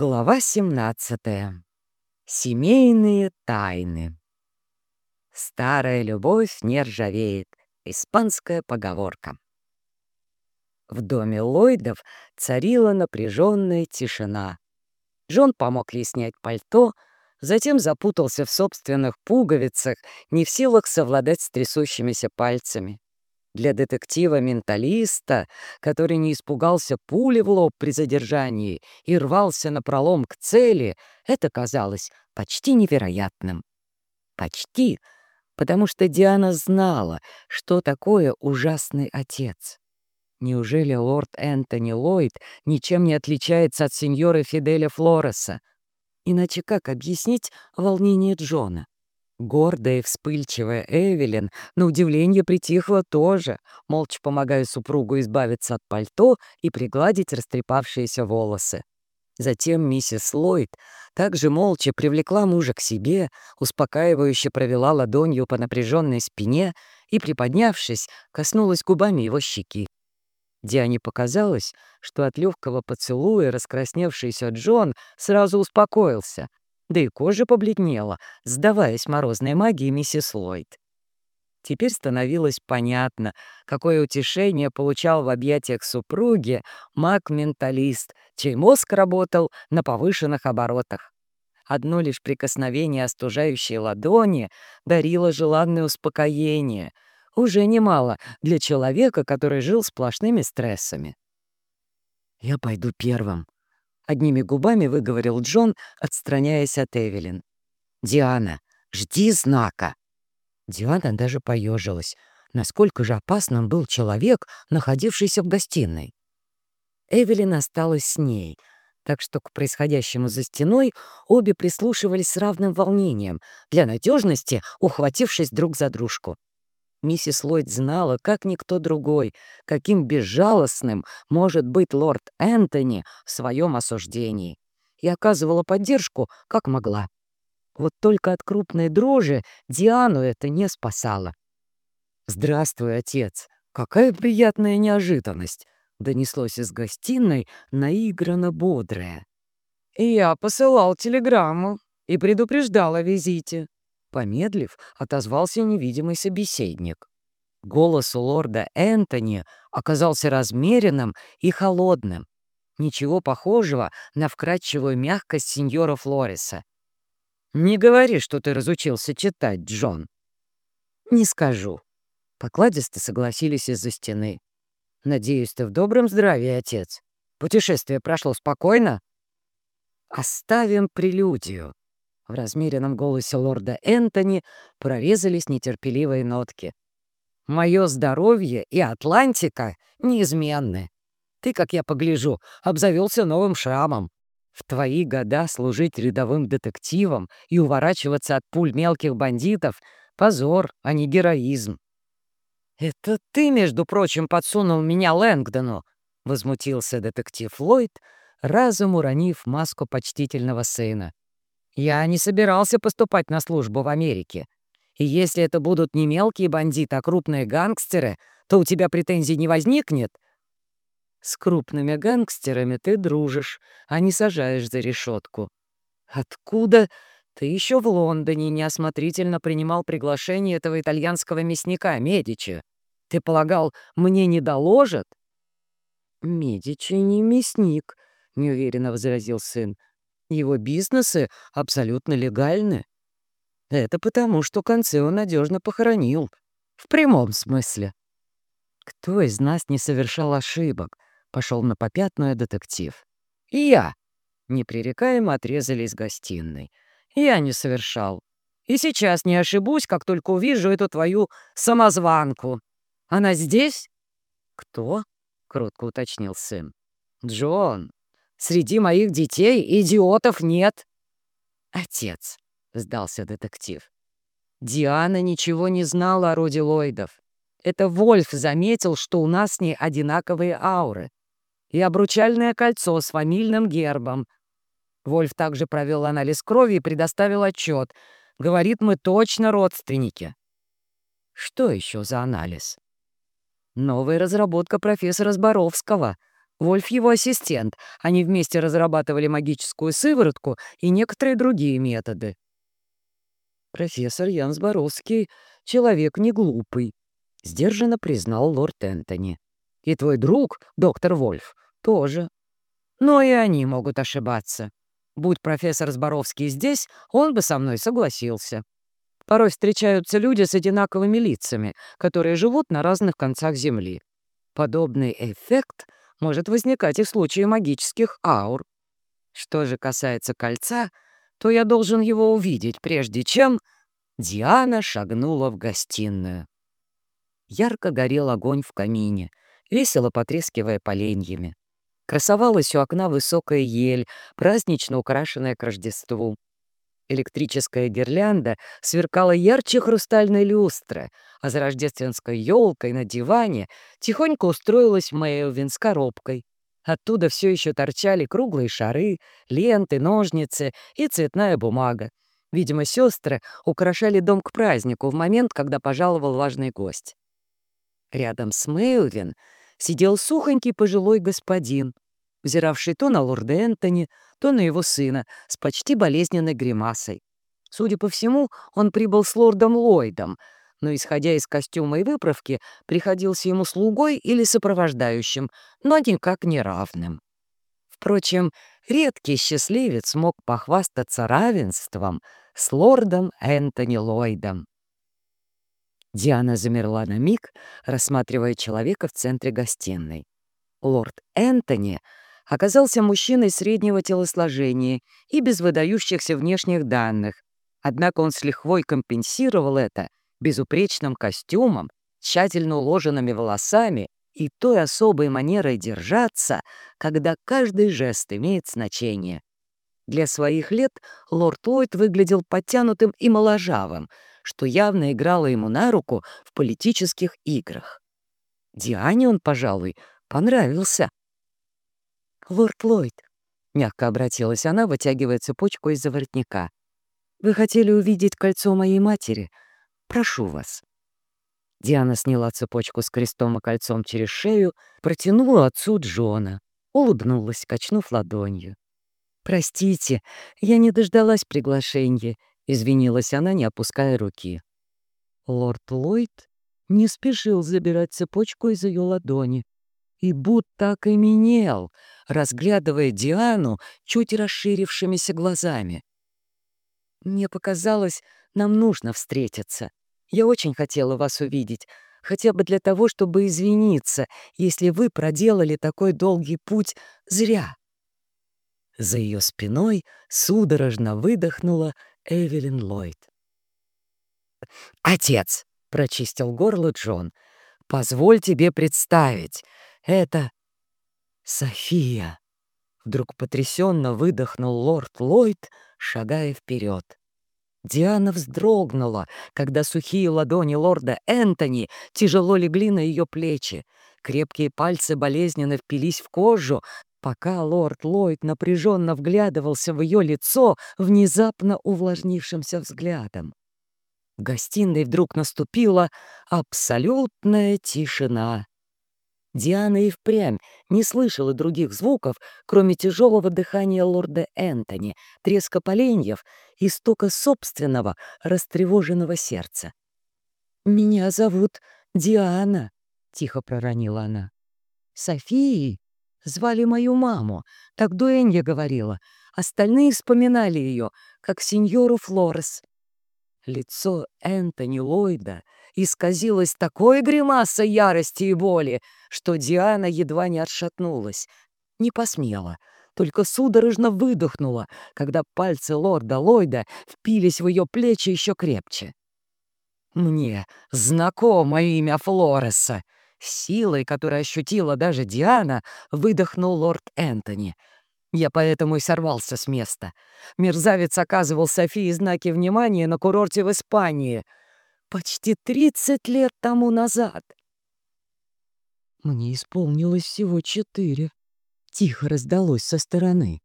Глава 17. Семейные тайны. Старая любовь не ржавеет. Испанская поговорка. В доме Ллойдов царила напряженная тишина. Джон помог ей снять пальто, затем запутался в собственных пуговицах, не в силах совладать с трясущимися пальцами. Для детектива-менталиста, который не испугался пули в лоб при задержании и рвался на пролом к цели, это казалось почти невероятным. Почти, потому что Диана знала, что такое ужасный отец. Неужели лорд Энтони Ллойд ничем не отличается от сеньора Фиделя Флореса? Иначе как объяснить волнение Джона? Гордая и вспыльчивая Эвелин, на удивление, притихла тоже, молча помогая супругу избавиться от пальто и пригладить растрепавшиеся волосы. Затем миссис Ллойд также молча привлекла мужа к себе, успокаивающе провела ладонью по напряженной спине и, приподнявшись, коснулась губами его щеки. Диане показалось, что от легкого поцелуя раскрасневшийся Джон сразу успокоился, да и кожа побледнела, сдаваясь морозной магии миссис Ллойд. Теперь становилось понятно, какое утешение получал в объятиях супруги маг-менталист, чей мозг работал на повышенных оборотах. Одно лишь прикосновение остужающей ладони дарило желанное успокоение. Уже немало для человека, который жил сплошными стрессами. «Я пойду первым», Одними губами выговорил Джон, отстраняясь от Эвелин. «Диана, жди знака!» Диана даже поежилась. Насколько же опасным был человек, находившийся в гостиной. Эвелин осталась с ней, так что к происходящему за стеной обе прислушивались с равным волнением, для надежности ухватившись друг за дружку. Миссис Ллойд знала, как никто другой, каким безжалостным может быть лорд Энтони в своем осуждении, и оказывала поддержку, как могла. Вот только от крупной дрожи Диану это не спасало. «Здравствуй, отец! Какая приятная неожиданность!» — донеслось из гостиной наигранно бодрое. «Я посылал телеграмму и предупреждал о визите», Помедлив, отозвался невидимый собеседник. Голос лорда Энтони оказался размеренным и холодным. Ничего похожего на вкрадчивую мягкость сеньора Флориса. «Не говори, что ты разучился читать, Джон». «Не скажу». Покладисто согласились из-за стены. «Надеюсь, ты в добром здравии, отец. Путешествие прошло спокойно?» «Оставим прелюдию», в размеренном голосе лорда Энтони прорезались нетерпеливые нотки. «Мое здоровье и Атлантика неизменны. Ты, как я погляжу, обзавелся новым шрамом. В твои года служить рядовым детективом и уворачиваться от пуль мелких бандитов — позор, а не героизм». «Это ты, между прочим, подсунул меня Лэнгдону», — возмутился детектив Ллойд, разом уронив маску почтительного сына. Я не собирался поступать на службу в Америке. И если это будут не мелкие бандиты, а крупные гангстеры, то у тебя претензий не возникнет. С крупными гангстерами ты дружишь, а не сажаешь за решетку. Откуда ты еще в Лондоне неосмотрительно принимал приглашение этого итальянского мясника, Медичи? Ты полагал, мне не доложат? Медичи не мясник, — неуверенно возразил сын. Его бизнесы абсолютно легальны. Это потому, что концы он надежно похоронил. В прямом смысле. Кто из нас не совершал ошибок? Пошел на попятную детектив. И я. Непререкаемо отрезали из гостиной. Я не совершал. И сейчас не ошибусь, как только увижу эту твою самозванку. Она здесь? Кто? Кротко уточнил сын. Джон, Среди моих детей идиотов нет. Отец, сдался детектив. Диана ничего не знала о роде Ллойдов. Это Вольф заметил, что у нас с ней одинаковые ауры. И обручальное кольцо с фамильным гербом. Вольф также провел анализ крови и предоставил отчет. Говорит, мы точно родственники. Что еще за анализ? Новая разработка профессора Зборовского — Вольф его ассистент. Они вместе разрабатывали магическую сыворотку и некоторые другие методы. Профессор Янс Боровский — человек не глупый, — сдержанно признал лорд Энтони. И твой друг, доктор Вольф, тоже. Но и они могут ошибаться. Будь профессор Зборовский здесь, он бы со мной согласился. Порой встречаются люди с одинаковыми лицами, которые живут на разных концах Земли. Подобный эффект может возникать и в случае магических аур. Что же касается кольца, то я должен его увидеть, прежде чем... Диана шагнула в гостиную. Ярко горел огонь в камине, весело потрескивая поленьями. Красовалась у окна высокая ель, празднично украшенная к Рождеству. Электрическая гирлянда сверкала ярче хрустальной люстры, а за рождественской елкой на диване тихонько устроилась Мэйвин с коробкой. Оттуда все еще торчали круглые шары, ленты, ножницы и цветная бумага. Видимо, сестры украшали дом к празднику в момент, когда пожаловал важный гость. Рядом с Мэйвин сидел сухонький пожилой господин, взиравший то на лорда Энтони, то на его сына с почти болезненной гримасой. Судя по всему, он прибыл с лордом Ллойдом, но, исходя из костюма и выправки, приходился ему слугой или сопровождающим, но никак не равным. Впрочем, редкий счастливец мог похвастаться равенством с лордом Энтони Ллойдом. Диана замерла на миг, рассматривая человека в центре гостиной. Лорд Энтони оказался мужчиной среднего телосложения и без выдающихся внешних данных, однако он с лихвой компенсировал это безупречным костюмом, тщательно уложенными волосами и той особой манерой держаться, когда каждый жест имеет значение. Для своих лет лорд Ллойд выглядел подтянутым и моложавым, что явно играло ему на руку в политических играх. Диане он, пожалуй, понравился. «Лорд Ллойд», — мягко обратилась она, вытягивая цепочку из-за воротника, «вы хотели увидеть кольцо моей матери? Прошу вас». Диана сняла цепочку с крестом и кольцом через шею, протянула отцу Джона, улыбнулась, качнув ладонью. «Простите, я не дождалась приглашения», — извинилась она, не опуская руки. Лорд Ллойд не спешил забирать цепочку из ее ладони и будто окаменел, разглядывая Диану чуть расширившимися глазами. «Мне показалось, нам нужно встретиться. Я очень хотела вас увидеть, хотя бы для того, чтобы извиниться, если вы проделали такой долгий путь зря». За ее спиной судорожно выдохнула Эвелин Ллойд. «Отец!» — прочистил горло Джон. «Позволь тебе представить. Это София!» Вдруг потрясенно выдохнул лорд Ллойд, шагая вперед. Диана вздрогнула, когда сухие ладони лорда Энтони тяжело легли на ее плечи. Крепкие пальцы болезненно впились в кожу, пока лорд Ллойд напряженно вглядывался в ее лицо внезапно увлажнившимся взглядом. В гостиной вдруг наступила абсолютная тишина. Диана и впрямь не слышала других звуков, кроме тяжелого дыхания лорда Энтони, треска поленьев и стука собственного растревоженного сердца. «Меня зовут Диана», — тихо проронила она. «Софией звали мою маму, так Дуэнья говорила. Остальные вспоминали ее, как сеньору Флорес». Лицо Энтони Ллойда исказилось такой гримасой ярости и боли, что Диана едва не отшатнулась. Не посмела, только судорожно выдохнула, когда пальцы лорда Ллойда впились в ее плечи еще крепче. «Мне знакомо имя Флореса!» Силой, которую ощутила даже Диана, выдохнул лорд Энтони — я поэтому и сорвался с места. Мерзавец оказывал Софии знаки внимания на курорте в Испании. Почти 30 лет тому назад. Мне исполнилось всего четыре. Тихо раздалось со стороны.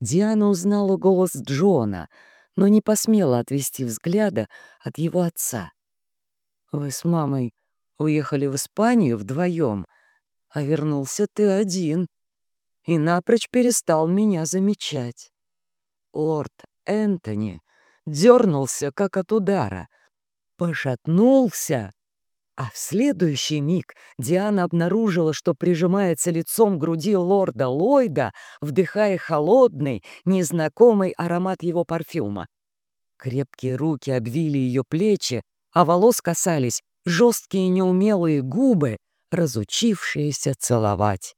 Диана узнала голос Джона, но не посмела отвести взгляда от его отца. «Вы с мамой уехали в Испанию вдвоем, а вернулся ты один», и напрочь перестал меня замечать. Лорд Энтони дернулся, как от удара, пошатнулся, а в следующий миг Диана обнаружила, что прижимается лицом к груди лорда Ллойда, вдыхая холодный, незнакомый аромат его парфюма. Крепкие руки обвили ее плечи, а волос касались жесткие неумелые губы, разучившиеся целовать.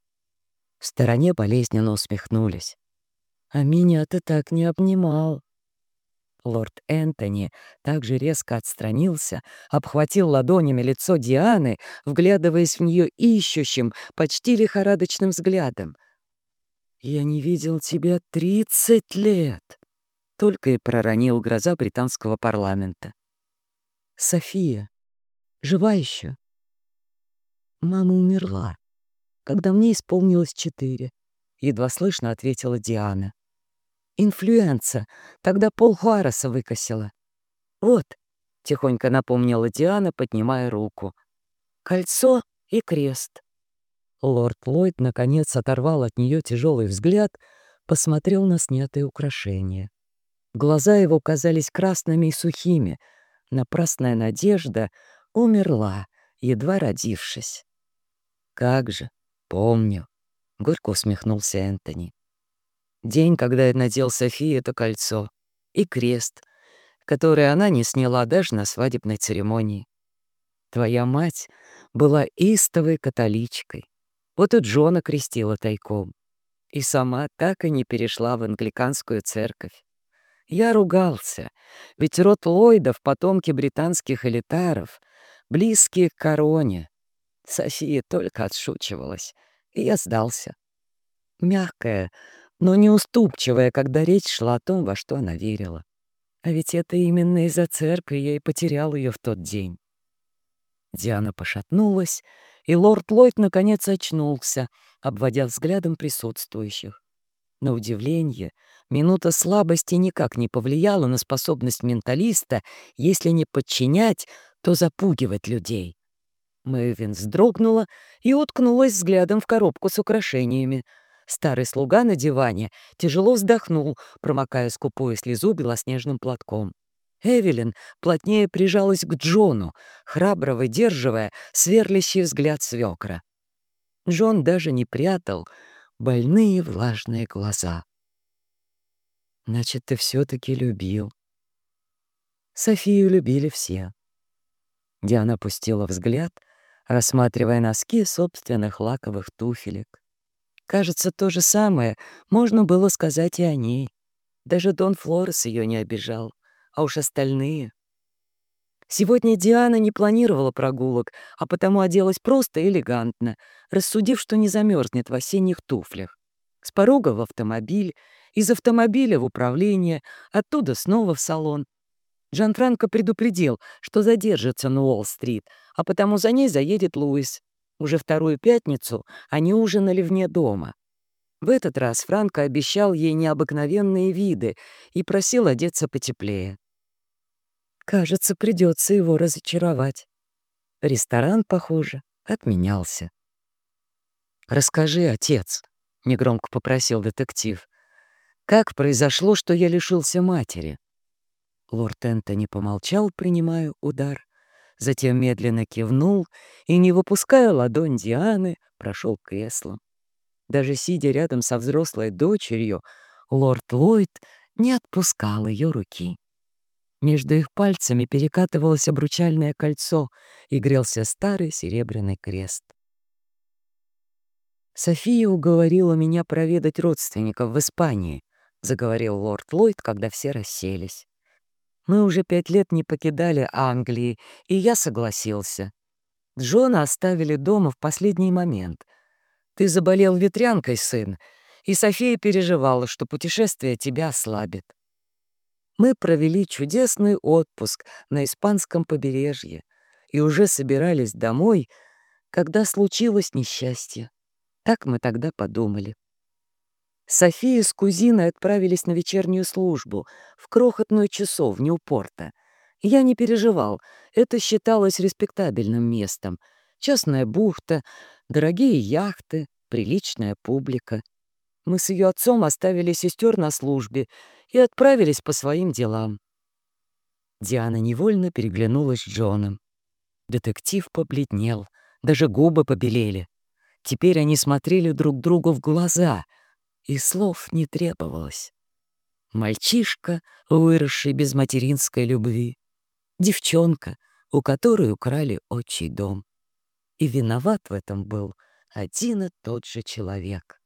В стороне болезненно усмехнулись. «А меня ты так не обнимал». Лорд Энтони также резко отстранился, обхватил ладонями лицо Дианы, вглядываясь в нее ищущим, почти лихорадочным взглядом. «Я не видел тебя тридцать лет!» — только и проронил гроза британского парламента. «София, жива еще?» «Мама умерла, когда мне исполнилось четыре», — едва слышно ответила Диана. Инфлюенса. Тогда пол Хуареса выкосила. Вот, — тихонько напомнила Диана, поднимая руку. Кольцо и крест. Лорд Ллойд, наконец, оторвал от нее тяжелый взгляд, посмотрел на снятые украшения. Глаза его казались красными и сухими. Напрасная надежда умерла, едва родившись. «Как же, помню», — горько усмехнулся Энтони. День, когда я надел Софии это кольцо. И крест, который она не сняла даже на свадебной церемонии. Твоя мать была истовой католичкой. Вот и Джона крестила тайком. И сама так и не перешла в англиканскую церковь. Я ругался, ведь род Ллойдов — потомки британских элитаров, близкие к короне. София только отшучивалась, и я сдался. Мягкая, но неуступчивая, когда речь шла о том, во что она верила. А ведь это именно из-за церкви я и потерял ее в тот день. Диана пошатнулась, и лорд Ллойд наконец очнулся, обводя взглядом присутствующих. На удивление, минута слабости никак не повлияла на способность менталиста, если не подчинять, то запугивать людей. Мэйвин вздрогнула и уткнулась взглядом в коробку с украшениями — Старый слуга на диване тяжело вздохнул, промокая скупую слезу белоснежным платком. Эвелин плотнее прижалась к Джону, храбро выдерживая сверлящий взгляд свекра. Джон даже не прятал больные влажные глаза. «Значит, ты все-таки любил». Софию любили все. Диана опустила взгляд, рассматривая носки собственных лаковых туфелек. Кажется, то же самое можно было сказать и о ней. Даже Дон Флорес ее не обижал, а уж остальные. Сегодня Диана не планировала прогулок, а потому оделась просто элегантно, рассудив, что не замерзнет в осенних туфлях. С порога в автомобиль, из автомобиля в управление, оттуда снова в салон. Джан-Франко предупредил, что задержится на Уолл-стрит, а потому за ней заедет Луис. Уже вторую пятницу они ужинали вне дома. В этот раз Франко обещал ей необыкновенные виды и просил одеться потеплее. Кажется, придется его разочаровать. Ресторан, похоже, отменялся. «Расскажи, отец», — негромко попросил детектив, «как произошло, что я лишился матери?» Лорд Энтони помолчал, принимая удар затем медленно кивнул и, не выпуская ладонь Дианы, прошел к креслу. Даже сидя рядом со взрослой дочерью, лорд Ллойд не отпускал ее руки. Между их пальцами перекатывалось обручальное кольцо и грелся старый серебряный крест. «София уговорила меня проведать родственников в Испании», — заговорил лорд Ллойд, когда все расселись. Мы уже пять лет не покидали Англии, и я согласился. Джона оставили дома в последний момент. Ты заболел ветрянкой, сын, и София переживала, что путешествие тебя ослабит. Мы провели чудесный отпуск на испанском побережье и уже собирались домой, когда случилось несчастье. Так мы тогда подумали. София с кузиной отправились на вечернюю службу в крохотную часовню у порта. Я не переживал, это считалось респектабельным местом. Частная бухта, дорогие яхты, приличная публика. Мы с ее отцом оставили сестер на службе и отправились по своим делам. Диана невольно переглянулась с Джоном. Детектив побледнел, даже губы побелели. Теперь они смотрели друг другу в глаза, и слов не требовалось. Мальчишка, выросший без материнской любви. Девчонка, у которой украли отчий дом. И виноват в этом был один и тот же человек.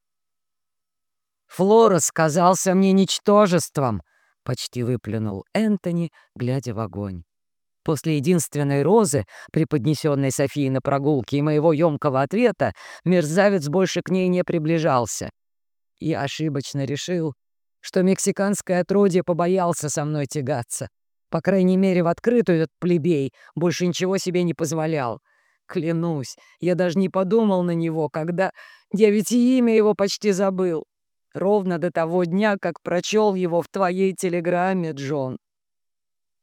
«Флорес казался мне ничтожеством!» — почти выплюнул Энтони, глядя в огонь. После единственной розы, преподнесенной Софии на прогулке, и моего емкого ответа, мерзавец больше к ней не приближался. Я ошибочно решил, что мексиканское отродье побоялся со мной тягаться. По крайней мере, в открытую этот плебей больше ничего себе не позволял. Клянусь, я даже не подумал на него, когда... Я ведь и имя его почти забыл. Ровно до того дня, как прочел его в твоей телеграмме, Джон.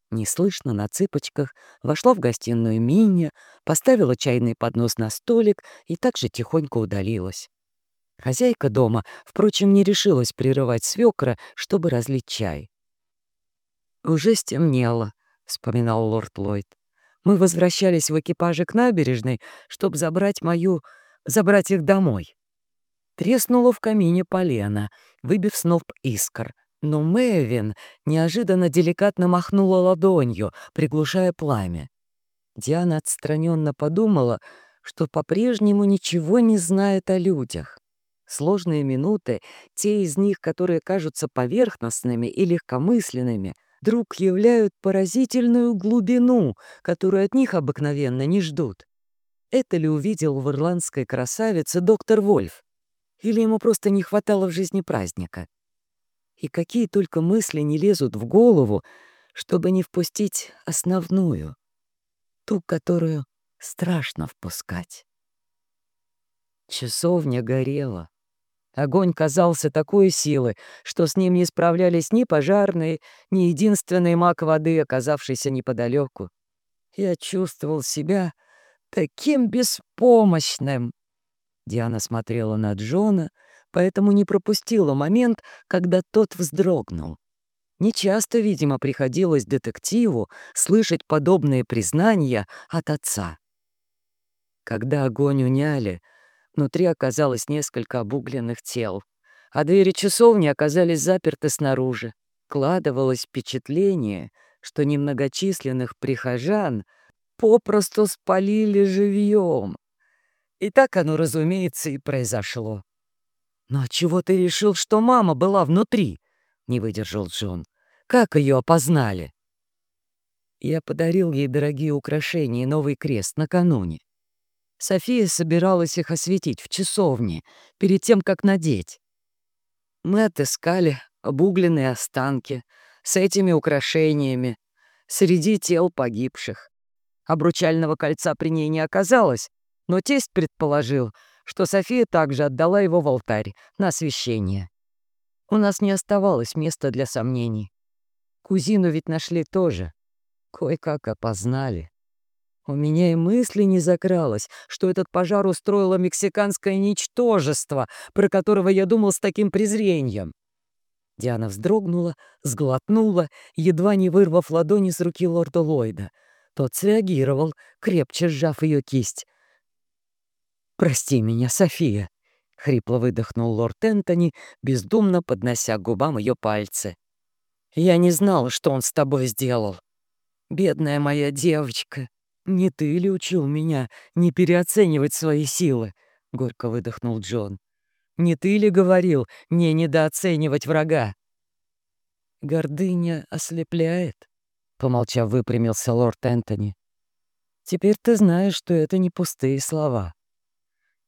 Неслышно на цыпочках вошла в гостиную Миня, поставила чайный поднос на столик и также тихонько удалилась. Хозяйка дома, впрочем, не решилась прерывать свекра, чтобы разлить чай. «Уже стемнело», — вспоминал лорд Ллойд. «Мы возвращались в экипаже к набережной, чтобы забрать мою... забрать их домой». Треснуло в камине полено, выбив сноп искр. Но Мэвин неожиданно деликатно махнула ладонью, приглушая пламя. Диана отстраненно подумала, что по-прежнему ничего не знает о людях. Сложные минуты, те из них, которые кажутся поверхностными и легкомысленными, вдруг являют поразительную глубину, которую от них обыкновенно не ждут. Это ли увидел в ирландской красавице доктор Вольф? Или ему просто не хватало в жизни праздника? И какие только мысли не лезут в голову, чтобы не впустить основную, ту, которую страшно впускать. Часовня горела. Огонь казался такой силы, что с ним не справлялись ни пожарные, ни единственный маг воды, оказавшийся неподалеку. Я чувствовал себя таким беспомощным. Диана смотрела на Джона, поэтому не пропустила момент, когда тот вздрогнул. Нечасто, видимо, приходилось детективу слышать подобные признания от отца. Когда огонь уняли, внутри оказалось несколько обугленных тел, а двери часовни оказались заперты снаружи. Кладывалось впечатление, что немногочисленных прихожан попросту спалили живьем. И так оно, разумеется, и произошло. «Но чего ты решил, что мама была внутри?» — не выдержал Джон. «Как ее опознали?» Я подарил ей дорогие украшения и новый крест накануне. София собиралась их осветить в часовне, перед тем, как надеть. Мы отыскали обугленные останки с этими украшениями среди тел погибших. Обручального кольца при ней не оказалось, но тесть предположил — что София также отдала его в алтарь на освящение. У нас не оставалось места для сомнений. Кузину ведь нашли тоже. Кое-как опознали. У меня и мысли не закралось, что этот пожар устроило мексиканское ничтожество, про которого я думал с таким презрением. Диана вздрогнула, сглотнула, едва не вырвав ладони с руки лорда Ллойда. Тот среагировал, крепче сжав ее кисть. «Прости меня, София», — хрипло выдохнул лорд Энтони, бездумно поднося к губам ее пальцы. «Я не знал, что он с тобой сделал. Бедная моя девочка, не ты ли учил меня не переоценивать свои силы?» — горько выдохнул Джон. «Не ты ли говорил не недооценивать врага?» «Гордыня ослепляет», — помолчав, выпрямился лорд Энтони. «Теперь ты знаешь, что это не пустые слова».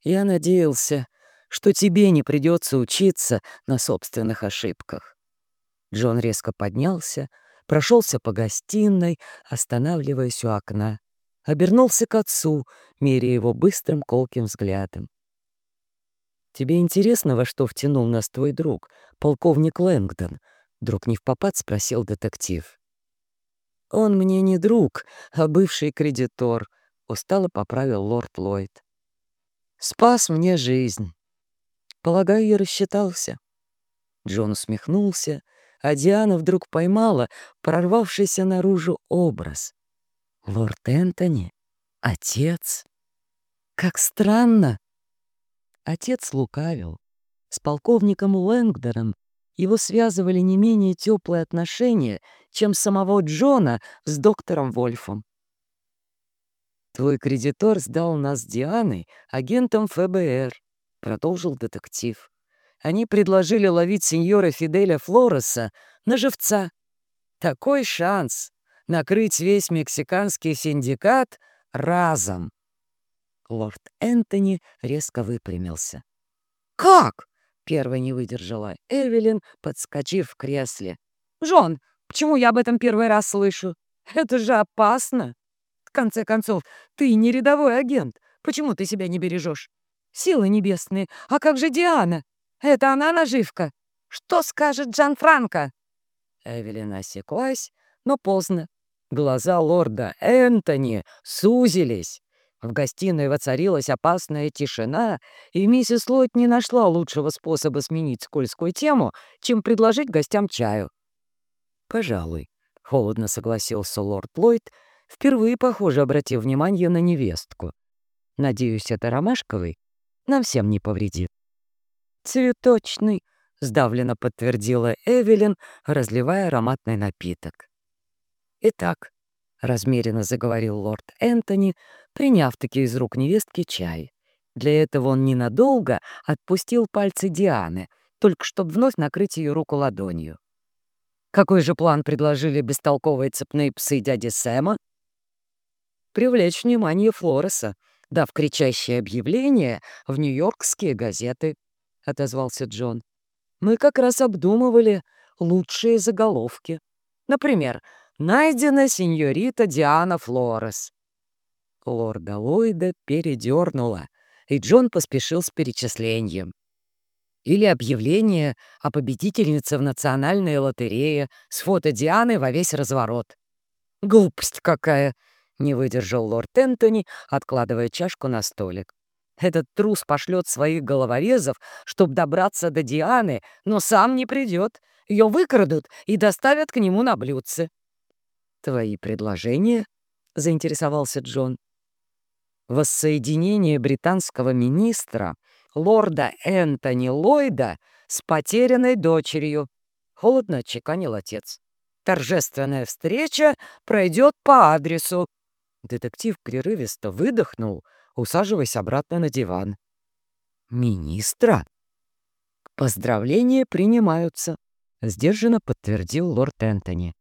Я надеялся, что тебе не придется учиться на собственных ошибках. Джон резко поднялся, прошелся по гостиной, останавливаясь у окна. Обернулся к отцу, меря его быстрым колким взглядом. «Тебе интересно, во что втянул нас твой друг, полковник Лэнгдон?» Друг не в попад спросил детектив. «Он мне не друг, а бывший кредитор», — устало поправил лорд Ллойд. Спас мне жизнь. Полагаю, я рассчитался. Джон усмехнулся, а Диана вдруг поймала прорвавшийся наружу образ. Лорд Энтони? Отец? Как странно! Отец лукавил. С полковником Лэнгдоном его связывали не менее теплые отношения, чем самого Джона с доктором Вольфом. «Твой кредитор сдал нас Дианой агентом ФБР», — продолжил детектив. «Они предложили ловить сеньора Фиделя Флореса на живца. Такой шанс накрыть весь мексиканский синдикат разом». Лорд Энтони резко выпрямился. «Как?» — первой не выдержала Эвелин, подскочив в кресле. «Джон, почему я об этом первый раз слышу? Это же опасно!» конце концов, ты не рядовой агент. Почему ты себя не бережешь? Силы небесные. А как же Диана? Это она наживка. Что скажет Джан Франко?» Эвелина осеклась, но поздно. Глаза лорда Энтони сузились. В гостиной воцарилась опасная тишина, и миссис Ллойд не нашла лучшего способа сменить скользкую тему, чем предложить гостям чаю. «Пожалуй», — холодно согласился лорд Ллойд, впервые, похоже, обратив внимание на невестку. Надеюсь, это ромашковый нам всем не повредит. «Цветочный», — сдавленно подтвердила Эвелин, разливая ароматный напиток. «Итак», — размеренно заговорил лорд Энтони, приняв-таки из рук невестки чай. Для этого он ненадолго отпустил пальцы Дианы, только чтобы вновь накрыть ее руку ладонью. Какой же план предложили бестолковые цепные псы дяди Сэма? привлечь внимание Флореса, дав кричащее объявление в нью-йоркские газеты», — отозвался Джон. «Мы как раз обдумывали лучшие заголовки. Например, «Найдена сеньорита Диана Флорес». Лорда Ллойда передернула, и Джон поспешил с перечислением. Или объявление о победительнице в национальной лотерее с фото Дианы во весь разворот. «Глупость какая!» Не выдержал лорд Энтони, откладывая чашку на столик. Этот трус пошлет своих головорезов, чтобы добраться до Дианы, но сам не придет. Ее выкрадут и доставят к нему на блюдце. «Твои предложения?» — заинтересовался Джон. «Воссоединение британского министра, лорда Энтони Ллойда, с потерянной дочерью», — холодно отчеканил отец. «Торжественная встреча пройдет по адресу Детектив прерывисто выдохнул, усаживаясь обратно на диван. «Министра?» «Поздравления принимаются», — сдержанно подтвердил лорд Энтони.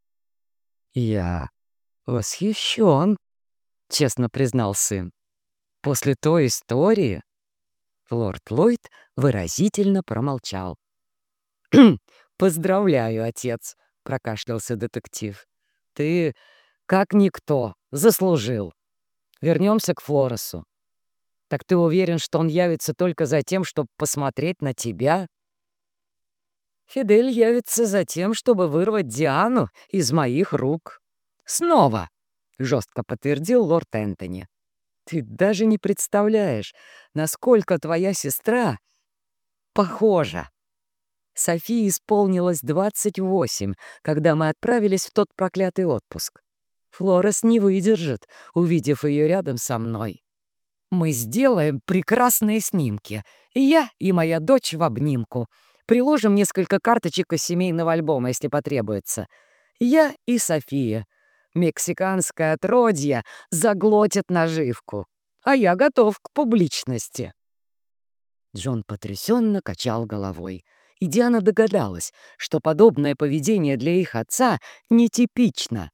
«Я восхищен», — честно признал сын. «После той истории...» Лорд Ллойд выразительно промолчал. «Поздравляю, отец», — прокашлялся детектив. «Ты как никто. Заслужил. Вернемся к Флоресу. Так ты уверен, что он явится только за тем, чтобы посмотреть на тебя? Фидель явится за тем, чтобы вырвать Диану из моих рук. Снова, — жестко подтвердил лорд Энтони. Ты даже не представляешь, насколько твоя сестра похожа. Софии исполнилось 28, когда мы отправились в тот проклятый отпуск. Флорес не выдержит, увидев ее рядом со мной. Мы сделаем прекрасные снимки. Я и моя дочь в обнимку. Приложим несколько карточек из семейного альбома, если потребуется. Я и София. Мексиканское отродье заглотит наживку. А я готов к публичности. Джон потрясенно качал головой. И Диана догадалась, что подобное поведение для их отца нетипично.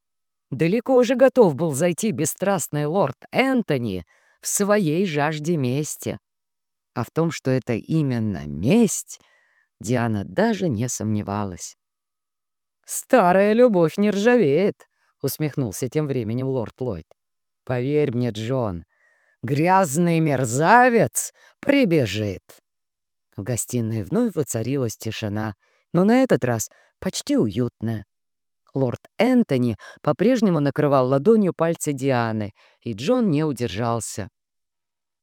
Далеко уже готов был зайти бесстрастный лорд Энтони в своей жажде мести. А в том, что это именно месть, Диана даже не сомневалась. «Старая любовь не ржавеет», — усмехнулся тем временем лорд Ллойд. «Поверь мне, Джон, грязный мерзавец прибежит». В гостиной вновь воцарилась тишина, но на этот раз почти уютная. Лорд Энтони по-прежнему накрывал ладонью пальцы Дианы, и Джон не удержался.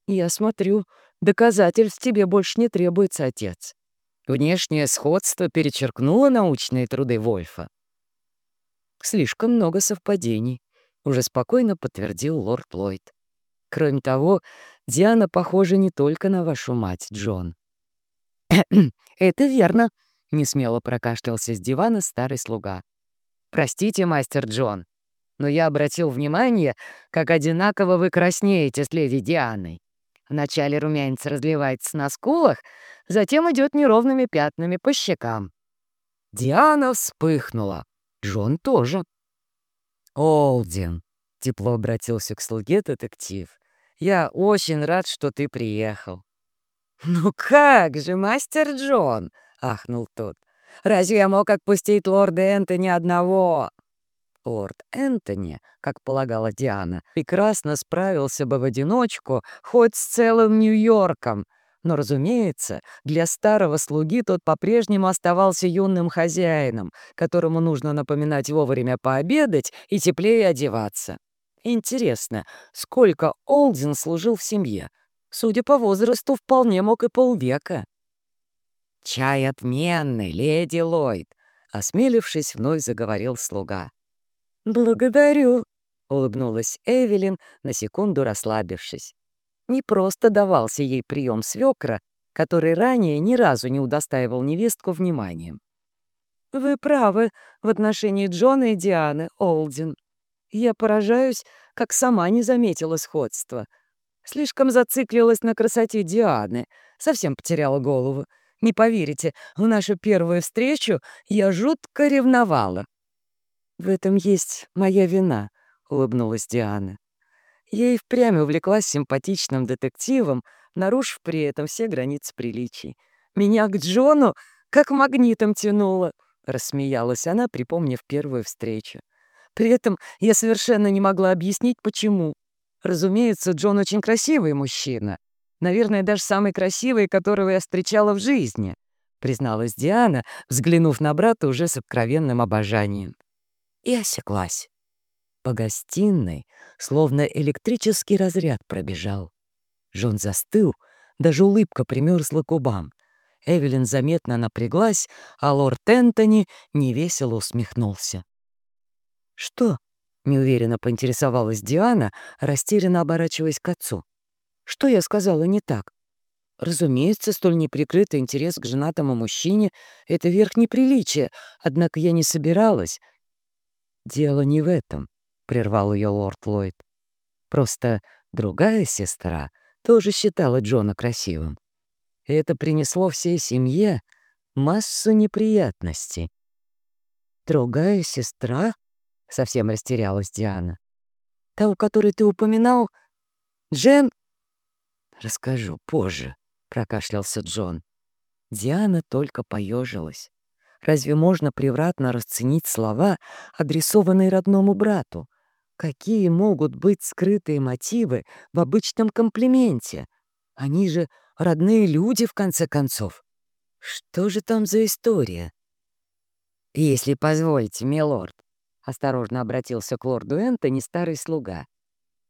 «Я смотрю, доказательств тебе больше не требуется, отец. Внешнее сходство перечеркнуло научные труды Вольфа. Слишком много совпадений, уже спокойно подтвердил лорд Ллойд. Кроме того, Диана похожа не только на вашу мать, Джон. «Это верно», — несмело прокашлялся с дивана старый слуга. «Простите, мастер Джон, но я обратил внимание, как одинаково вы краснеете с леди Дианой. Вначале румянец разливается на скулах, затем идет неровными пятнами по щекам. Диана вспыхнула. Джон тоже. «Олдин», — тепло обратился к слуге детектив, — «я очень рад, что ты приехал». «Ну как же, мастер Джон!» — ахнул тот. «Разве я мог отпустить лорда Энтони одного?» Лорд Энтони, как полагала Диана, прекрасно справился бы в одиночку хоть с целым Нью-Йорком. Но, разумеется, для старого слуги тот по-прежнему оставался юным хозяином, которому нужно напоминать вовремя пообедать и теплее одеваться. Интересно, сколько Олдин служил в семье? Судя по возрасту, вполне мог и полвека. «Чай отменный, леди Ллойд!» — осмелившись, вновь заговорил слуга. «Благодарю», — улыбнулась Эвелин, на секунду расслабившись. Не просто давался ей прием свекра, который ранее ни разу не удостаивал невестку вниманием. «Вы правы в отношении Джона и Дианы, Олдин. Я поражаюсь, как сама не заметила сходства. Слишком зациклилась на красоте Дианы, совсем потеряла голову. Не поверите, в нашу первую встречу я жутко ревновала. «В этом есть моя вина», — улыбнулась Диана. Я и впрямь увлеклась симпатичным детективом, нарушив при этом все границы приличий. «Меня к Джону как магнитом тянуло», — рассмеялась она, припомнив первую встречу. При этом я совершенно не могла объяснить, почему. Разумеется, Джон очень красивый мужчина. Наверное, даже самый красивый, которого я встречала в жизни, призналась Диана, взглянув на брата уже с откровенным обожанием и осеклась. По гостиной словно электрический разряд пробежал. Жон застыл, даже улыбка примерзла к губам. Эвелин заметно напряглась, а лорд Энтони невесело усмехнулся. «Что?» — неуверенно поинтересовалась Диана, растерянно оборачиваясь к отцу. «Что я сказала не так?» Разумеется, столь неприкрытый интерес к женатому мужчине — это верх неприличия, однако я не собиралась, «Дело не в этом», — прервал ее лорд Ллойд. «Просто другая сестра тоже считала Джона красивым. Это принесло всей семье массу неприятностей». «Другая сестра?» — совсем растерялась Диана. «Та, у которой ты упоминал? Джен?» «Расскажу позже», — прокашлялся Джон. Диана только поежилась. Разве можно превратно расценить слова, адресованные родному брату? Какие могут быть скрытые мотивы в обычном комплименте? Они же родные люди, в конце концов. Что же там за история? «Если позволите, милорд», — осторожно обратился к лорду Энтони старый слуга,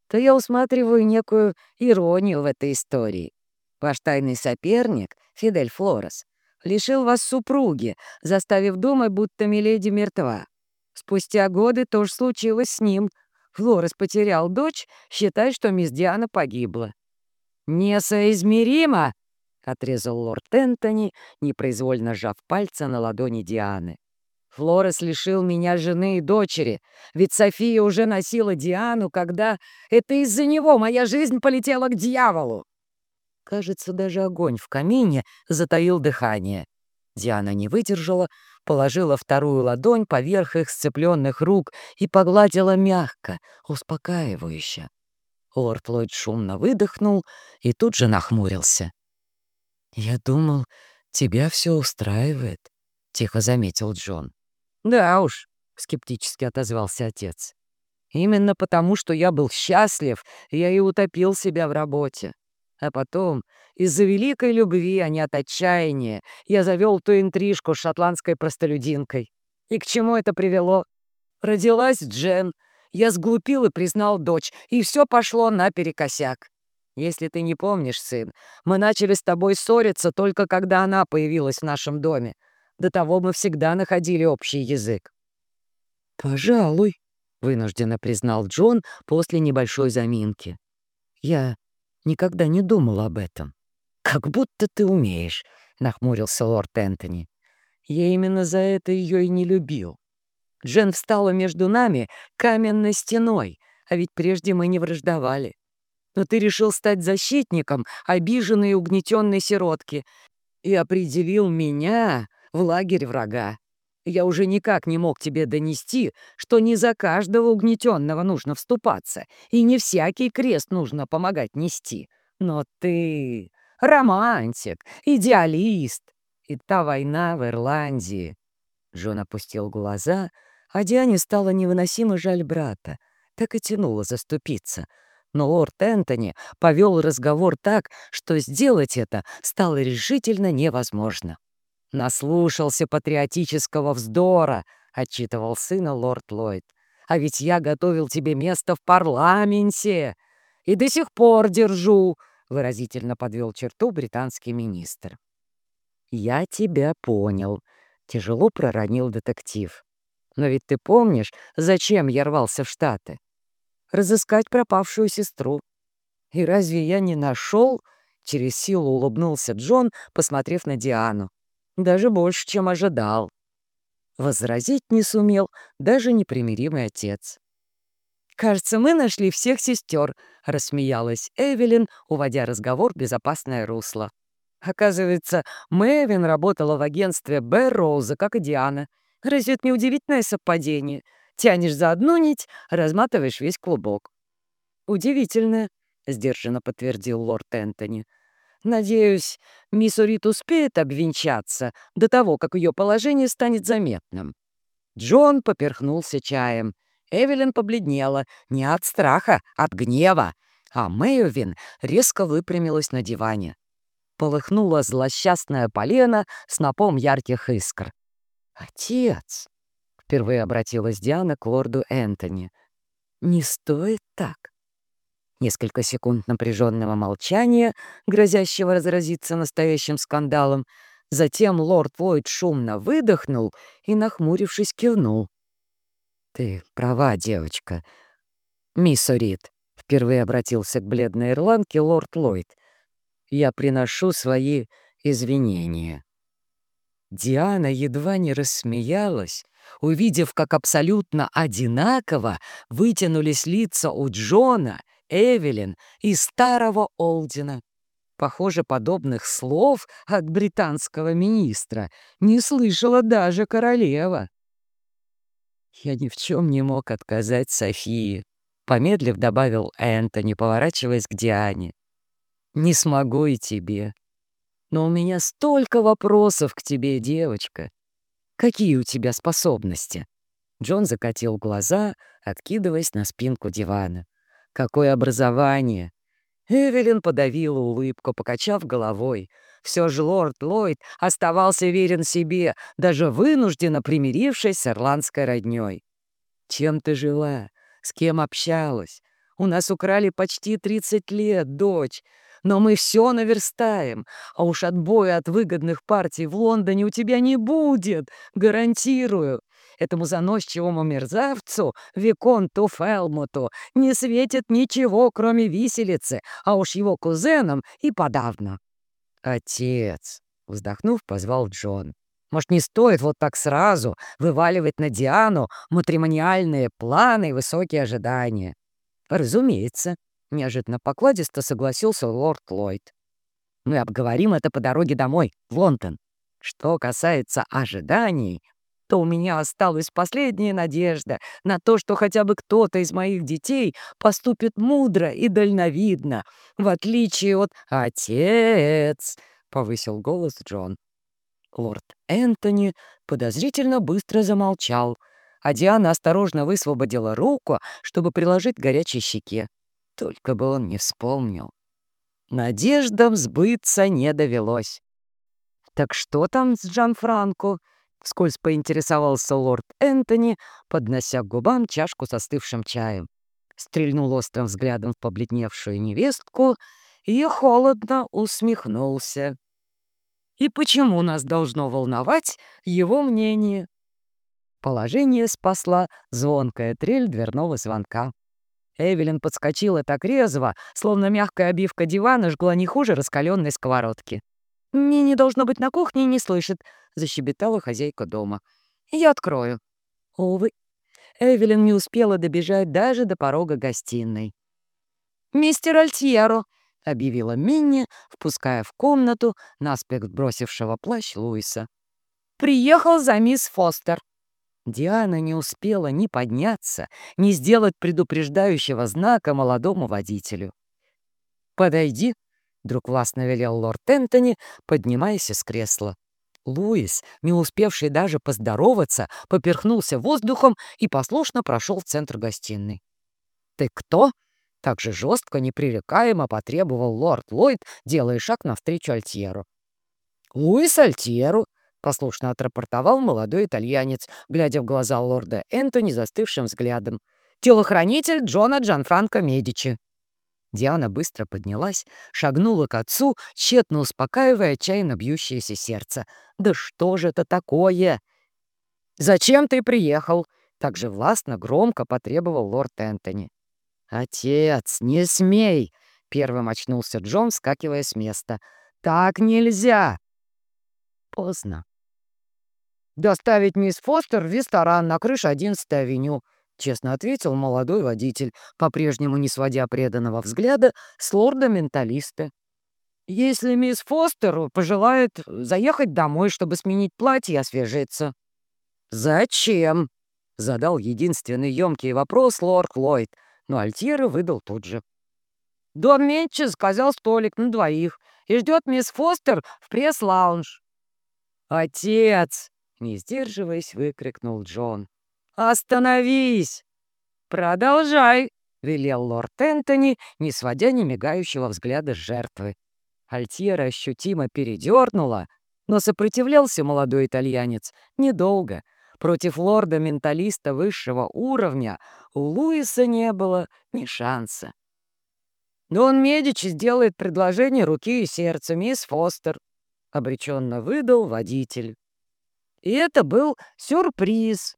«то я усматриваю некую иронию в этой истории. Ваш тайный соперник, Фидель Флорес, лишил вас супруги, заставив думать, будто Миледи мертва. Спустя годы то же случилось с ним. Флорес потерял дочь, считая, что мисс Диана погибла. «Несоизмеримо!» — отрезал лорд Энтони, непроизвольно сжав пальцы на ладони Дианы. «Флорес лишил меня жены и дочери, ведь София уже носила Диану, когда это из-за него моя жизнь полетела к дьяволу!» Кажется, даже огонь в камине затаил дыхание. Диана не выдержала, положила вторую ладонь поверх их сцепленных рук и погладила мягко, успокаивающе. Лорд Ллойд шумно выдохнул и тут же нахмурился. «Я думал, тебя все устраивает», — тихо заметил Джон. «Да уж», — скептически отозвался отец. «Именно потому, что я был счастлив, я и утопил себя в работе. А потом, из-за великой любви, а не от отчаяния, я завел ту интрижку с шотландской простолюдинкой. И к чему это привело? Родилась Джен, я сглупил и признал дочь, и все пошло наперекосяк. Если ты не помнишь, сын, мы начали с тобой ссориться только когда она появилась в нашем доме. До того мы всегда находили общий язык. «Пожалуй», — вынужденно признал Джон после небольшой заминки. «Я никогда не думал об этом». «Как будто ты умеешь», — нахмурился лорд Энтони. «Я именно за это ее и не любил. Джен встала между нами каменной стеной, а ведь прежде мы не враждовали. Но ты решил стать защитником обиженной и угнетенной сиротки и определил меня в лагерь врага. Я уже никак не мог тебе донести, что не за каждого угнетенного нужно вступаться, и не всякий крест нужно помогать нести. Но ты романтик, идеалист. И та война в Ирландии. Джон опустил глаза, а Диане стало невыносимо жаль брата. Так и тянуло заступиться — но лорд Энтони повел разговор так, что сделать это стало решительно невозможно. «Наслушался патриотического вздора», — отчитывал сына лорд Ллойд. «А ведь я готовил тебе место в парламенте и до сих пор держу», — выразительно подвел черту британский министр. «Я тебя понял», — тяжело проронил детектив. «Но ведь ты помнишь, зачем я рвался в Штаты? разыскать пропавшую сестру. И разве я не нашел? Через силу улыбнулся Джон, посмотрев на Диану. Даже больше, чем ожидал. Возразить не сумел даже непримиримый отец. «Кажется, мы нашли всех сестер», — рассмеялась Эвелин, уводя разговор в безопасное русло. Оказывается, Мэвин работала в агентстве Бэрроуза, как и Диана. Разве это не удивительное совпадение? Тянешь за одну нить, разматываешь весь клубок. «Удивительно», — сдержанно подтвердил лорд Энтони. «Надеюсь, мисс Урит успеет обвенчаться до того, как ее положение станет заметным». Джон поперхнулся чаем. Эвелин побледнела не от страха, от гнева, а Мэйовин резко выпрямилась на диване. Полыхнула злосчастная полена с напом ярких искр. «Отец!» Впервые обратилась Диана к лорду Энтони. «Не стоит так». Несколько секунд напряженного молчания, грозящего разразиться настоящим скандалом. Затем лорд Ллойд шумно выдохнул и, нахмурившись, кивнул. «Ты права, девочка. Мисс Орит», — впервые обратился к бледной ирландке лорд Ллойд, — «я приношу свои извинения». Диана едва не рассмеялась, увидев, как абсолютно одинаково вытянулись лица у Джона, Эвелин и старого Олдина. Похоже, подобных слов от британского министра не слышала даже королева. «Я ни в чем не мог отказать Софии», — помедлив добавил Энтони, поворачиваясь к Диане. «Не смогу и тебе. Но у меня столько вопросов к тебе, девочка. Какие у тебя способности?» Джон закатил глаза, откидываясь на спинку дивана. «Какое образование!» Эвелин подавила улыбку, покачав головой. Все же лорд Ллойд оставался верен себе, даже вынужденно примирившись с ирландской роднёй. «Чем ты жила? С кем общалась? У нас украли почти 30 лет, дочь. Но мы все наверстаем, а уж отбоя от выгодных партий в Лондоне у тебя не будет, гарантирую. Этому заносчивому мерзавцу, Виконту Фелмоту, не светит ничего, кроме виселицы, а уж его кузенам и подавно. «Отец!» — вздохнув, позвал Джон. «Может, не стоит вот так сразу вываливать на Диану матримониальные планы и высокие ожидания?» «Разумеется», Неожиданно покладисто согласился лорд Ллойд. «Мы обговорим это по дороге домой, в Лондон. Что касается ожиданий, то у меня осталась последняя надежда на то, что хотя бы кто-то из моих детей поступит мудро и дальновидно, в отличие от «Отец!» — повысил голос Джон. Лорд Энтони подозрительно быстро замолчал, а Диана осторожно высвободила руку, чтобы приложить горячей щеке. Только бы он не вспомнил. Надеждам сбыться не довелось. «Так что там с Джанфранко?» — вскользь поинтересовался лорд Энтони, поднося к губам чашку с остывшим чаем. Стрельнул острым взглядом в побледневшую невестку и холодно усмехнулся. И почему нас должно волновать его мнение? Положение спасла звонкая трель дверного звонка. Эвелин подскочила так резво, словно мягкая обивка дивана жгла не хуже раскаленной сковородки. «Мини, должно быть, на кухне и не слышит», — защебетала хозяйка дома. «Я открою». Увы, Эвелин не успела добежать даже до порога гостиной. «Мистер Альтьеро», — объявила Минни, впуская в комнату наспех бросившего плащ Луиса. «Приехал за мисс Фостер». Диана не успела ни подняться, ни сделать предупреждающего знака молодому водителю. «Подойди», — вдруг властно велел лорд Энтони, поднимаясь из кресла. Луис, не успевший даже поздороваться, поперхнулся воздухом и послушно прошел в центр гостиной. «Ты кто?» — так же жестко, непререкаемо потребовал лорд Ллойд, делая шаг навстречу Альтьеру. «Луис Альтьеру», — послушно отрапортовал молодой итальянец, глядя в глаза лорда Энтони застывшим взглядом. «Телохранитель Джона Джанфранко Медичи». Диана быстро поднялась, шагнула к отцу, тщетно успокаивая отчаянно бьющееся сердце. «Да что же это такое?» «Зачем ты приехал?» — так же властно, громко потребовал лорд Энтони. «Отец, не смей!» — первым очнулся Джон, скакивая с места. «Так нельзя!» Поздно. «Доставить мисс Фостер в ресторан на крыше 11-й авеню», — честно ответил молодой водитель, по-прежнему не сводя преданного взгляда с лорда-менталиста. «Если мисс Фостер пожелает заехать домой, чтобы сменить платье и освежиться». «Зачем?» — задал единственный емкий вопрос лорд Ллойд, но Альтьера выдал тут же. «Дон Менчи заказал столик на двоих и ждет мисс Фостер в пресс-лаунж». «Отец!» — не сдерживаясь, выкрикнул Джон. «Остановись!» «Продолжай!» — велел лорд Энтони, не сводя ни мигающего взгляда с жертвы. Альтьера ощутимо передернула, но сопротивлялся молодой итальянец недолго. Против лорда-менталиста высшего уровня у Луиса не было ни шанса. «Но он Медичи сделает предложение руки и сердца, мисс Фостер», — обреченно выдал водитель. И это был сюрприз.